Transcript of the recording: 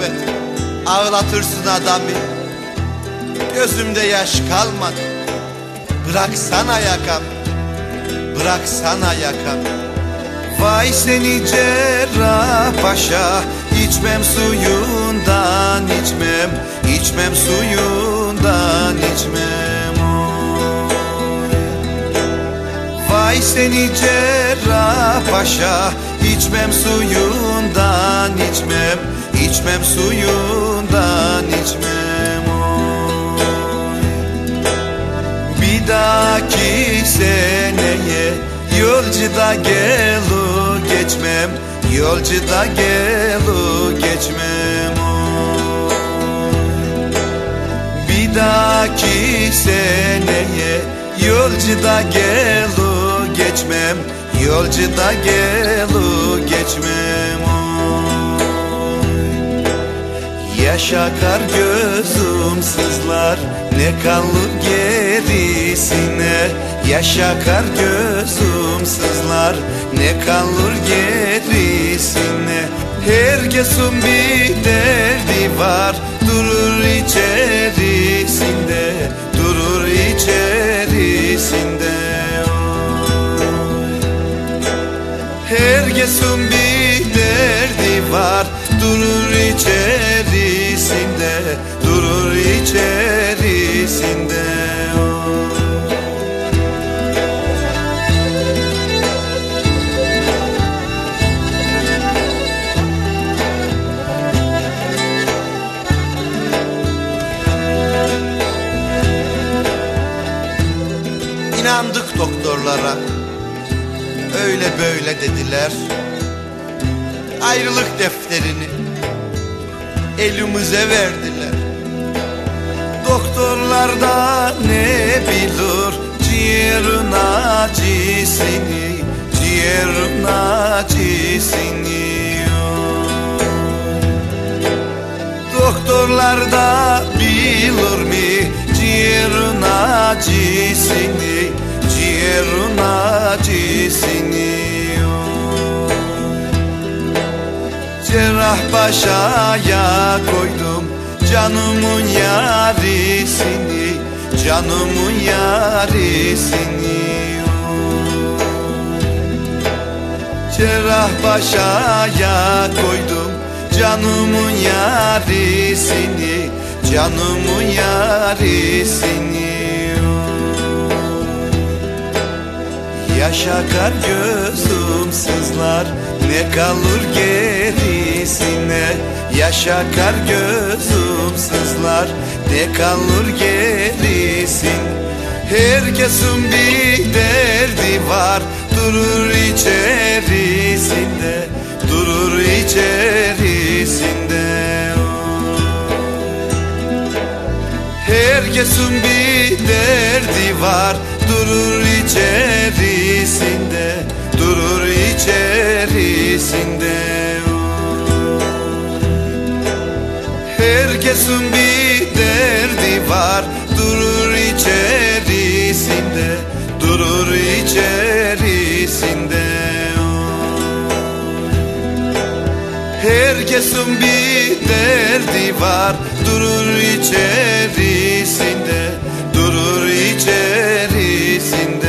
gurbet Ağlatırsın adamı. Gözümde yaş kalmadı. Bıraksana yakam. Bıraksana yakam. Vay seni cerrah paşa içmem suyundan içmem. İçmem suyundan içmem. Vay seni cerrah paşa içmem suyundan içmem içmem suyundan içmem oy. Bir dahaki seneye Yolcuda gelu geçmem Yolcuda gelu geçmem oy. Bir dahaki seneye Yolcuda gelu geçmem Yolcuda gelu geçmem Yaşakar gözüm sızlar. Ne kalır gerisine? Yaşakar gözüm sızlar. Ne kalır gerisine? Herkesin bir derdi var Durur içerisinde içerisinde. İnandık doktorlara. Öyle böyle dediler. Ayrılık defterini Elimize verdiler Doktorlar da ne bilir? Ciğerin acısını Ciğerin acısını Doktorlar da bilir mi? Ciğerin acısını Ciğerin acısını Cerrah başaya koydum canımın yarisini Canımın yarisini. Cerrah başaya koydum canımın yarisini Canımın yarisini. Yaşakar gözüm sızlar Ne kalır gerisine Yaşakar gözüm sızlar Ne kalır gerisin? Herkesin bir derdi var Durur içerisinde Durur içerisinde. Herkesin bir derdi var Durur içerisinde Durur içerisinde Herkesin bir derdi var. Durur içerisinde Durur içerisinde. Herkesin bir derdi var. Durur içerisinde Durur içerisinde.